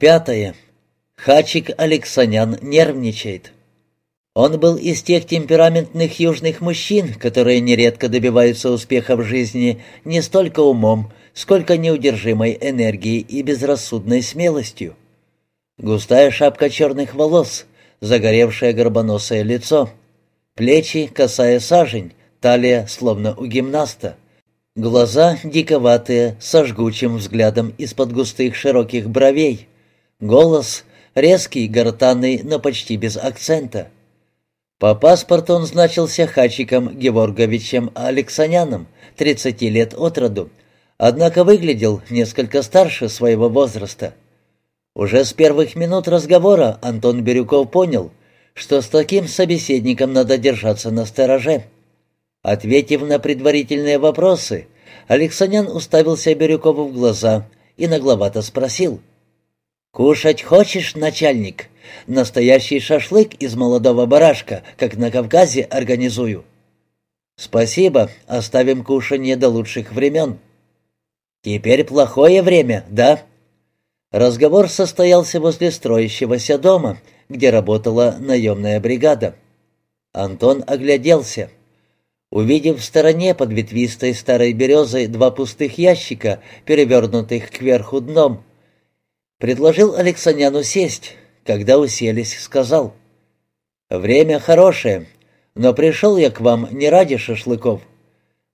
Пятое. Хачик Алексанян нервничает. Он был из тех темпераментных южных мужчин, которые нередко добиваются успеха в жизни не столько умом, сколько неудержимой энергией и безрассудной смелостью. Густая шапка черных волос, загоревшее горбоносое лицо, плечи, косая сажень, талия, словно у гимнаста, глаза диковатые, со жгучим взглядом из-под густых широких бровей, голос резкий, гортанный, но почти без акцента. По паспорту он значился Хачиком Геворговичем Алексаняном, 30 лет от роду, однако выглядел несколько старше своего возраста. Уже с первых минут разговора Антон Бирюков понял, что с таким собеседником надо держаться на стороже. Ответив на предварительные вопросы, Алексанян уставился Бирюкову в глаза и нагловато спросил. «Кушать хочешь, начальник? Настоящий шашлык из молодого барашка, как на Кавказе, организую». «Спасибо, оставим кушанье до лучших времен». «Теперь плохое время, да?» Разговор состоялся возле строящегося дома, где работала наемная бригада. Антон огляделся. Увидев в стороне под ветвистой старой березой два пустых ящика, перевернутых кверху дном, предложил Алексаняну сесть. Когда уселись, сказал, «Время хорошее, но пришел я к вам не ради шашлыков.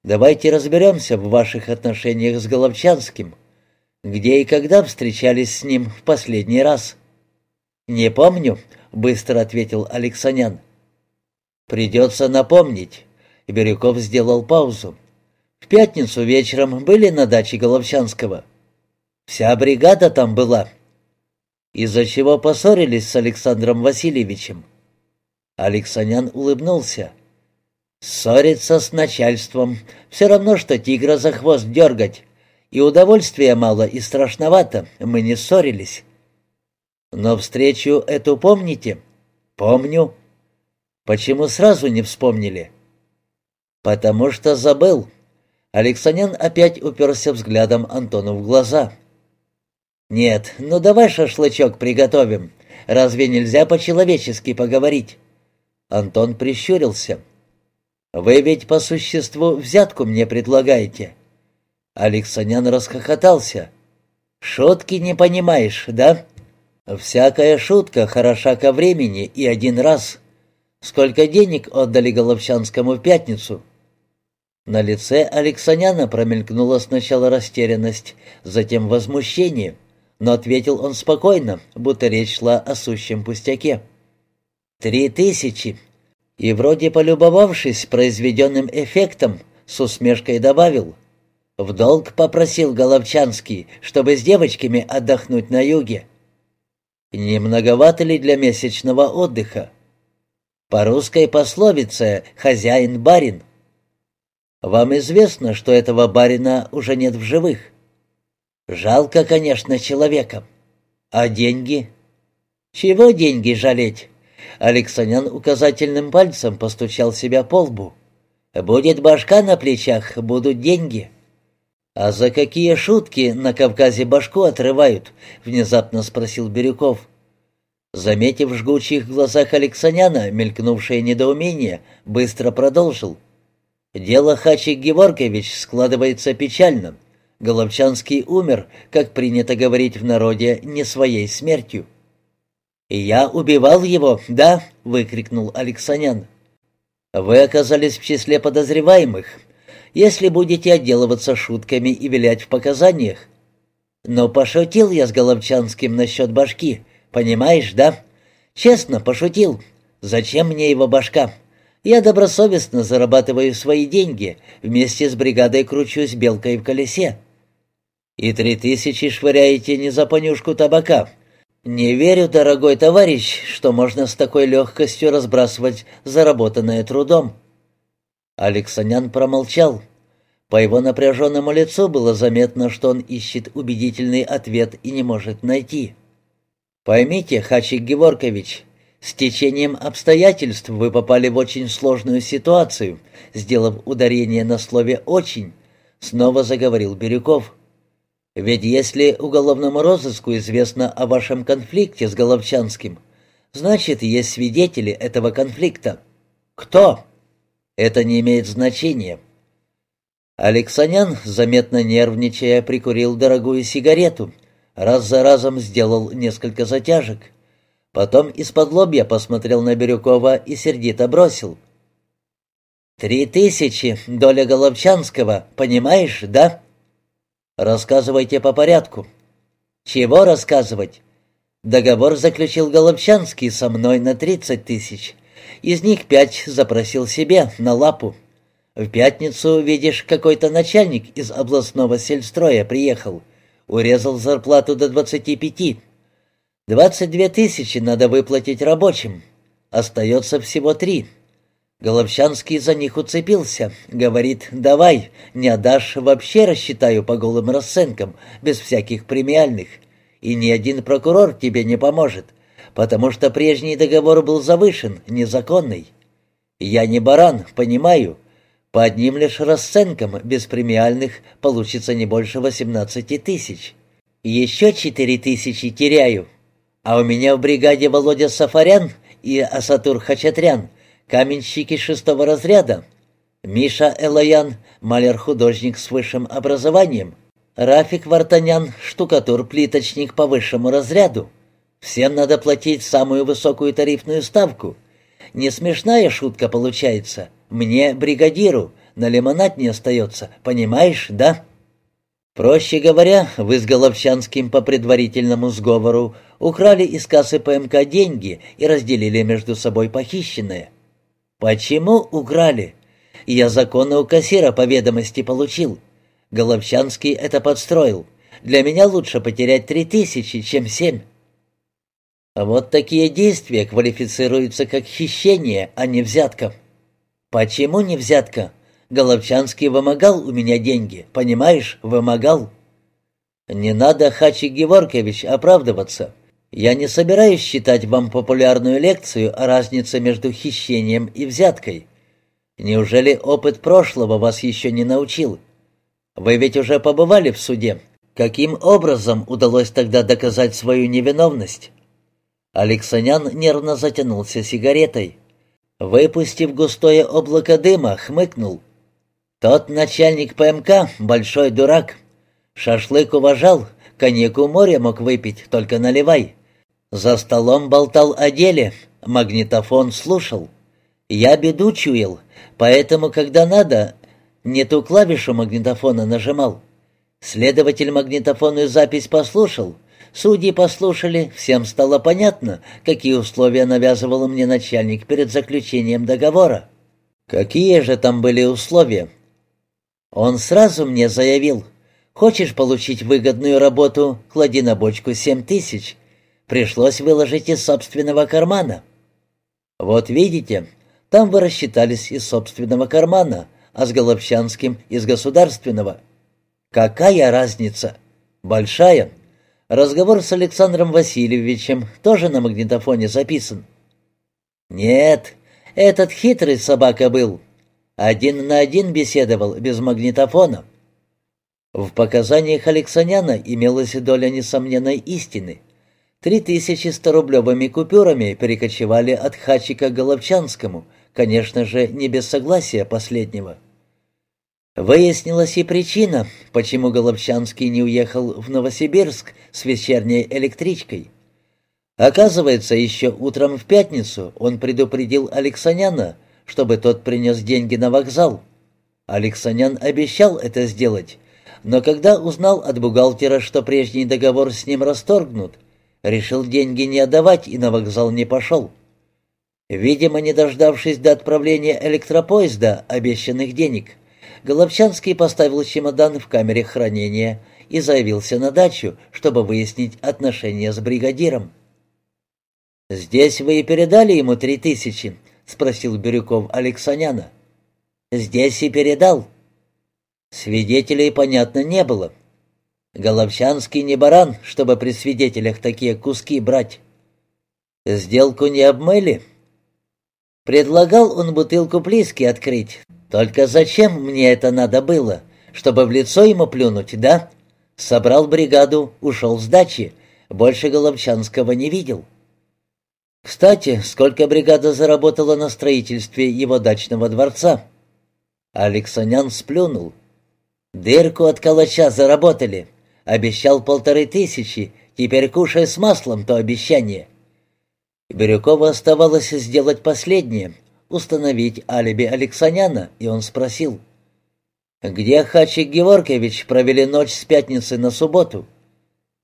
Давайте разберемся в ваших отношениях с Головчанским. Где и когда встречались с ним в последний раз?» «Не помню», — быстро ответил Алексанян. «Придется напомнить». Бирюков сделал паузу. «В пятницу вечером были на даче Головчанского. Вся бригада там была. Из-за чего поссорились с Александром Васильевичем». Алексанян улыбнулся. «Ссориться с начальством — все равно, что тигра за хвост дергать. И удовольствия мало, и страшновато. Мы не ссорились». Но встречу эту помните? Помню. Почему сразу не вспомнили? Потому что забыл. Алексанян опять уперся взглядом Антону в глаза. «Нет, ну давай шашлычок приготовим. Разве нельзя по-человечески поговорить?» Антон прищурился. «Вы ведь по существу взятку мне предлагаете?» Алексанян расхохотался. «Шутки не понимаешь, да?» «Всякая шутка хороша ко времени и один раз. Сколько денег отдали Головчанскому в пятницу?» На лице Алексаняна промелькнула сначала растерянность, затем возмущение, но ответил он спокойно, будто речь шла о сущем пустяке. «Три тысячи!» И вроде полюбовавшись произведенным эффектом, с усмешкой добавил. «В долг попросил Головчанский, чтобы с девочками отдохнуть на юге. Не многовато ли для месячного отдыха? По русской пословице «хозяин-барин». Вам известно, что этого барина уже нет в живых? Жалко, конечно, человека. А деньги? Чего деньги жалеть? Алексанян указательным пальцем постучал себя по лбу. Будет башка на плечах, будут деньги. «А за какие шутки на Кавказе башку отрывают?» — внезапно спросил Бирюков. Заметив в жгучих глазах Алексаняна мелькнувшее недоумение, быстро продолжил. «Дело Хачик Геворгович складывается печально. Головчанский умер, как принято говорить в народе, не своей смертью». «Я убивал его, да?» — выкрикнул Алексанян. «Вы оказались в числе подозреваемых если будете отделываться шутками и вилять в показаниях. Но пошутил я с Головчанским насчет башки, понимаешь, да? Честно, пошутил. Зачем мне его башка? Я добросовестно зарабатываю свои деньги, вместе с бригадой кручусь белкой в колесе. И три тысячи швыряете не за понюшку табака. Не верю, дорогой товарищ, что можно с такой легкостью разбрасывать заработанное трудом. Алексанян промолчал. По его напряженному лицу было заметно, что он ищет убедительный ответ и не может найти. «Поймите, Хачик Геворкович, с течением обстоятельств вы попали в очень сложную ситуацию», сделав ударение на слове «очень», снова заговорил Бирюков. Ведь если уголовному розыску известно о вашем конфликте с Головчанским, значит, есть свидетели этого конфликта. Кто? Это не имеет значения. Алексанян, заметно нервничая, прикурил дорогую сигарету, раз за разом сделал несколько затяжек. Потом из-под лобья посмотрел на Бирюкова и сердито бросил. «Три тысячи, доля Головчанского, понимаешь, да?» «Рассказывайте по порядку». «Чего рассказывать?» «Договор заключил Головчанский со мной на тридцать тысяч. Из них пять запросил себе, на лапу. В пятницу, видишь, какой-то начальник из областного сельстроя приехал. Урезал зарплату до двадцати пяти. Двадцать две тысячи надо выплатить рабочим. Остается всего три. Головчанский за них уцепился. Говорит, давай, не отдашь, вообще рассчитаю по голым расценкам, без всяких премиальных. И ни один прокурор тебе не поможет, потому что прежний договор был завышен, незаконный. Я не баран, понимаю. По одним лишь расценкам, без премиальных, получится не больше восемнадцати тысяч. Еще четыре тысячи теряю, а у меня в бригаде Володя Сафарян и Асатур Хачатрян, каменщики шестого разряда. Миша Элаян, маляр-художник с высшим образованием. Рафик Вартанян, штукатур-плиточник по высшему разряду. Всем надо платить самую высокую тарифную ставку. Не смешная шутка получается. Мне, бригадиру, на лимонад не остается, понимаешь, да?» Проще говоря, вы с Головчанским по предварительному сговору украли из кассы ПМК деньги и разделили между собой похищенное. Почему украли? Я законно у кассира по ведомости получил. Головчанский это подстроил. Для меня лучше потерять три тысячи, чем семь. Вот такие действия квалифицируются как хищение, а не взятка. Почему не взятка? Головчанский вымогал у меня деньги, понимаешь, вымогал. Не надо, Хачи Геворкевич, оправдываться. Я не собираюсь читать вам популярную лекцию о разнице между хищением и взяткой. Неужели опыт прошлого вас еще не научил? Вы ведь уже побывали в суде. Каким образом удалось тогда доказать свою невиновность? Алексанян нервно затянулся сигаретой. Выпустив густое облако дыма, хмыкнул. Тот начальник ПМК — большой дурак. Шашлык уважал, коньяку море мог выпить, только наливай. За столом болтал о деле, магнитофон слушал. Я беду чуял, поэтому, когда надо, не ту клавишу магнитофона нажимал. Следователь магнитофонную запись послушал, судьи послушали, всем стало понятно, какие условия навязывал мне начальник перед заключением договора. Какие же там были условия? Он сразу мне заявил, «Хочешь получить выгодную работу, клади на бочку семь тысяч». Пришлось выложить из собственного кармана. Вот видите, там вы рассчитались из собственного кармана, а с Голобчанским — из государственного. Какая разница? Большая. Разговор с Александром Васильевичем тоже на магнитофоне записан. Нет, этот хитрый собака был, один на один беседовал, без магнитофона. В показаниях Алексаняна имелась доля несомненной истины. Три тысячи сторублевыми купюрами перекочевали от Хачика к Головчанскому, конечно же, не без согласия последнего. Выяснилась и причина, почему Головчанский не уехал в Новосибирск с вечерней электричкой. Оказывается, еще утром в пятницу он предупредил Алексаняна, чтобы тот принес деньги на вокзал. Алексанян обещал это сделать, но когда узнал от бухгалтера, что прежний договор с ним расторгнут, решил деньги не отдавать и на вокзал не пошел. Видимо, не дождавшись до отправления электропоезда обещанных денег, Головчанский поставил чемодан в камере хранения и заявился на дачу, чтобы выяснить отношения с бригадиром. «Здесь вы и передали ему три тысячи?» — спросил Бирюков Алексаняна. «Здесь и передал». Свидетелей, понятно, не было. Головчанский не баран, чтобы при свидетелях такие куски брать. Сделку не обмыли. Предлагал он бутылку плиски открыть. Только зачем мне это надо было? Чтобы в лицо ему плюнуть, да? Собрал бригаду, ушел с дачи. Больше Головчанского не видел. Кстати, сколько бригада заработала на строительстве его дачного дворца? Алексанян сплюнул. Дырку от калача заработали. Обещал полторы тысячи, теперь кушай с маслом то обещание. Бирюкову оставалось сделать последнее — установить алиби Алексаняна, и он спросил. «Где Хачик Георгиевич провели ночь с пятницы на субботу?»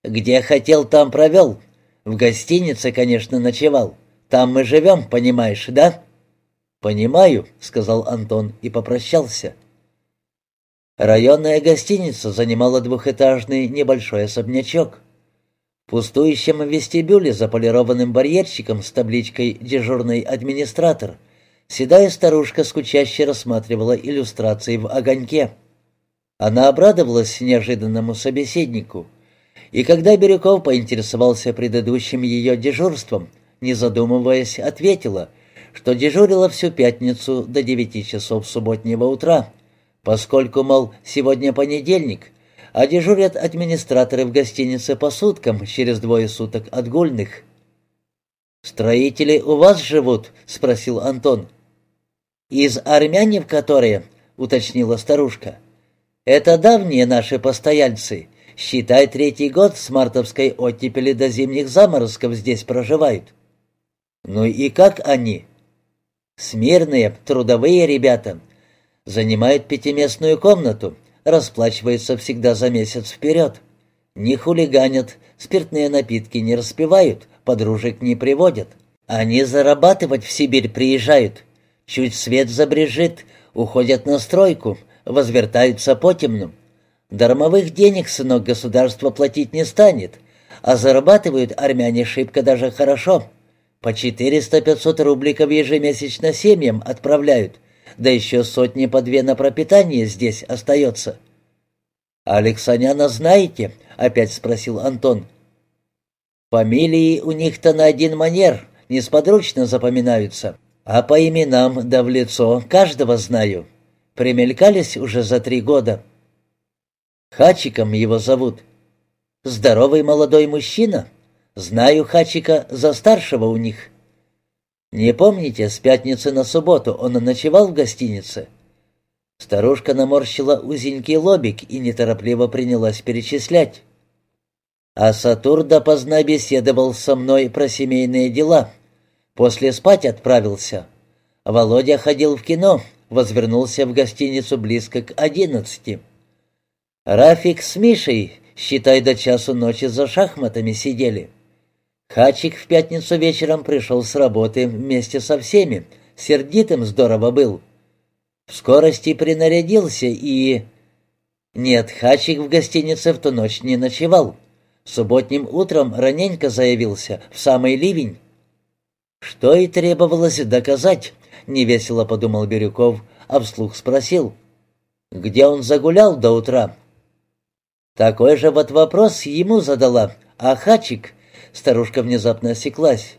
«Где хотел, там провел. В гостинице, конечно, ночевал. Там мы живем, понимаешь, да?» «Понимаю», — сказал Антон и попрощался. Районная гостиница занимала двухэтажный небольшой особнячок. В пустующем вестибюле за полированным барьерчиком с табличкой «Дежурный администратор» седая старушка скучающе рассматривала иллюстрации в огоньке. Она обрадовалась неожиданному собеседнику, и когда Бирюков поинтересовался предыдущим ее дежурством, не задумываясь, ответила, что дежурила всю пятницу до девяти часов субботнего утра, поскольку, мол, сегодня понедельник, а дежурят администраторы в гостинице по суткам через двое суток отгульных. «Строители у вас живут?» — спросил Антон. «Из армяне в которые?» — уточнила старушка. «Это давние наши постояльцы. Считай, третий год с мартовской оттепели до зимних заморозков здесь проживают». «Ну и как они?» «Смирные, трудовые ребята. Занимают пятиместную комнату, расплачиваются всегда за месяц вперед. Не хулиганят, спиртные напитки не распивают, подружек не приводят. Они зарабатывать в Сибирь приезжают. Чуть свет забрежит, уходят на стройку, возвертаются потемну. Дармовых денег, сынок, государство платить не станет, а зарабатывают армяне шибко даже хорошо. По 400-500 рубликов ежемесячно семьям отправляют, да еще сотни по две на пропитание здесь остается. «Алексаняна знаете?» — опять спросил Антон. «Фамилии у них-то на один манер, несподручно запоминаются, а по именам да в лицо каждого знаю. Примелькались уже за три года». «Хачиком его зовут». «Здоровый молодой мужчина. Знаю Хачика за старшего у них». «Не помните, с пятницы на субботу он ночевал в гостинице?» Старушка наморщила узенький лобик и неторопливо принялась перечислять. А Сатур допоздна беседовал со мной про семейные дела. После спать отправился. Володя ходил в кино, возвернулся в гостиницу близко к одиннадцати. Рафик с Мишей, считай, до часу ночи за шахматами сидели. Хачик в пятницу вечером пришел с работы вместе со всеми, сердитым здорово был. В скорости принарядился и... Нет, Хачик в гостинице в ту ночь не ночевал. Субботним утром раненько заявился, в самый ливень. Что и требовалось доказать, невесело подумал Бирюков, а вслух спросил. Где он загулял до утра? Такой же вот вопрос ему задала, а Хачик Старушка внезапно осеклась.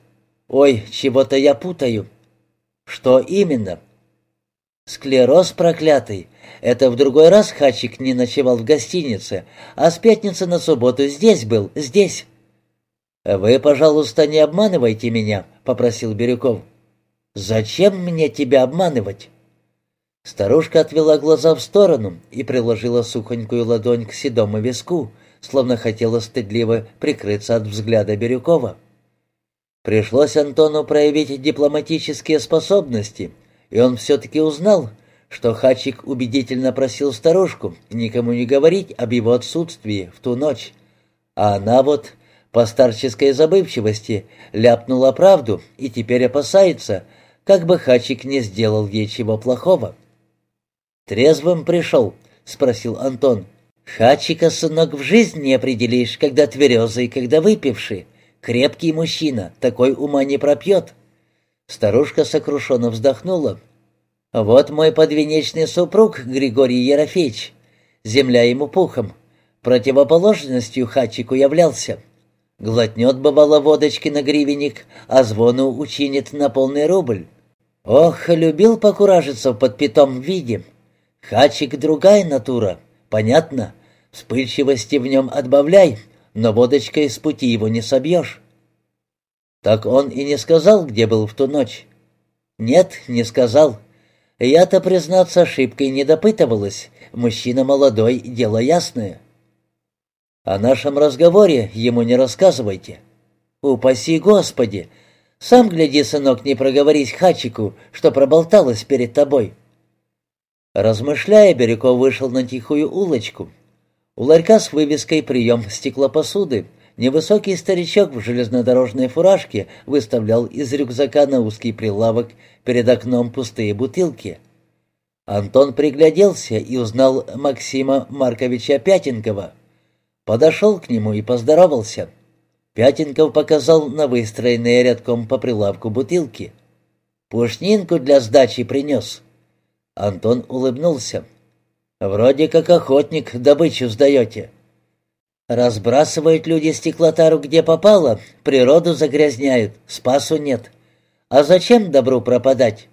«Ой, чего-то я путаю». «Что именно?» «Склероз проклятый. Это в другой раз Хачик не ночевал в гостинице, а с пятницы на субботу здесь был, здесь». «Вы, пожалуйста, не обманывайте меня», — попросил Бирюков. «Зачем мне тебя обманывать?» Старушка отвела глаза в сторону и приложила сухонькую ладонь к седому виску, словно хотела стыдливо прикрыться от взгляда Бирюкова. Пришлось Антону проявить дипломатические способности, и он все-таки узнал, что Хачик убедительно просил старушку никому не говорить об его отсутствии в ту ночь. А она вот, по старческой забывчивости, ляпнула правду и теперь опасается, как бы Хачик не сделал ей чего плохого. «Трезвым пришел?» — спросил Антон. Хачика, сынок, в жизнь не определишь, когда тверезый, когда выпивший. Крепкий мужчина, такой ума не пропьет. Старушка сокрушенно вздохнула. Вот мой подвенечный супруг Григорий Ерофеевич. Земля ему пухом. Противоположностью Хачику являлся. Глотнет, бывало, водочки на гривенник, а звону учинит на полный рубль. Ох, любил покуражиться в подпитом виде. Хачик другая натура, Понятно? Вспыльчивости в нем отбавляй, но водочкой с пути его не собьешь». «Так он и не сказал, где был в ту ночь?» «Нет, не сказал. Я-то, признаться, ошибкой не допытывалась. Мужчина молодой, дело ясное». «О нашем разговоре ему не рассказывайте». «Упаси Господи! Сам гляди, сынок, не проговорись Хачику, что проболталась перед тобой». Размышляя, Бирюков вышел на тихую улочку. У ларька с вывеской «Прием стеклопосуды» невысокий старичок в железнодорожной фуражке выставлял из рюкзака на узкий прилавок перед окном пустые бутылки. Антон пригляделся и узнал Максима Марковича Пятенкова. Подошел к нему и поздоровался. Пятенков показал на выстроенные рядком по прилавку бутылки. «Пушнинку для сдачи принес». Антон улыбнулся. «Вроде как охотник добычу сдаете». «Разбрасывают люди стеклотару где попало, природу загрязняют, спасу нет. А зачем добру пропадать?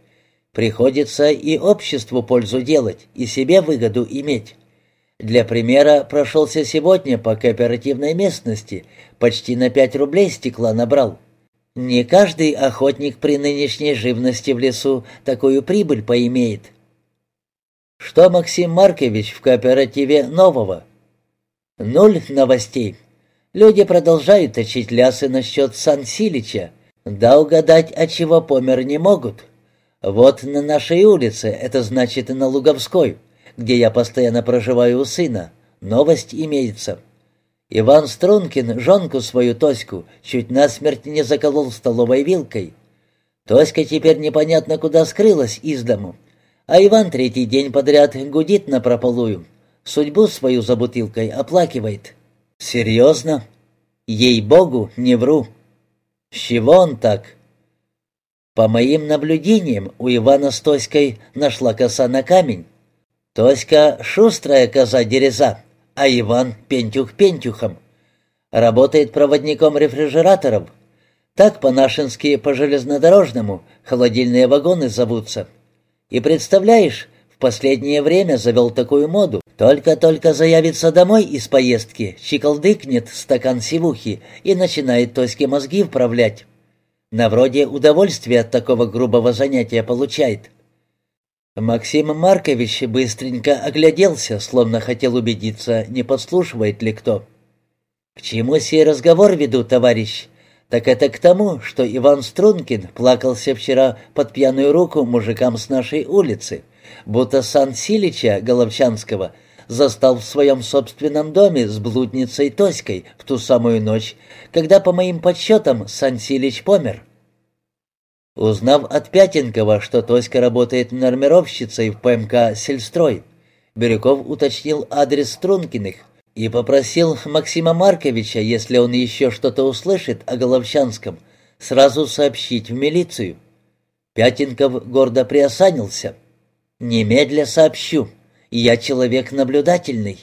Приходится и обществу пользу делать, и себе выгоду иметь». Для примера прошелся сегодня по кооперативной местности, почти на пять рублей стекла набрал. Не каждый охотник при нынешней живности в лесу такую прибыль поимеет. Что Максим Маркович в кооперативе нового? Нуль новостей. Люди продолжают точить лясы насчет Сан Силича. Да угадать, от чего помер не могут. Вот на нашей улице, это значит на Луговской где я постоянно проживаю у сына, новость имеется. Иван Стрункин жонку свою Тоську чуть насмерть не заколол столовой вилкой. Тоська теперь непонятно куда скрылась из дому, а Иван третий день подряд гудит на прополую, судьбу свою за бутылкой оплакивает. Серьезно? Ей-богу, не вру. С чего он так? По моим наблюдениям, у Ивана с Тоськой нашла коса на камень. Тоська — шустрая коза дереза, а Иван — пентюх пентюхом. Работает проводником рефрижераторов. Так по-нашенски, по-железнодорожному, холодильные вагоны зовутся. И представляешь, в последнее время завел такую моду. Только-только заявится домой из поездки, чекалдыкнет стакан сивухи и начинает Тоське мозги вправлять. На вроде удовольствия от такого грубого занятия получает. Максим Маркович быстренько огляделся, словно хотел убедиться, не подслушивает ли кто. «К чему сей разговор веду, товарищ? Так это к тому, что Иван Стрункин плакался вчера под пьяную руку мужикам с нашей улицы, будто Сан Силича Головчанского застал в своем собственном доме с блудницей Тоськой в ту самую ночь, когда, по моим подсчетам, Сан Силич помер». Узнав от Пятенкова, что Тоська работает нормировщицей в ПМК «Сельстрой», Бирюков уточнил адрес Стрункиных и попросил Максима Марковича, если он еще что-то услышит о Головчанском, сразу сообщить в милицию. Пятенков гордо приосанился. «Немедля сообщу. Я человек наблюдательный».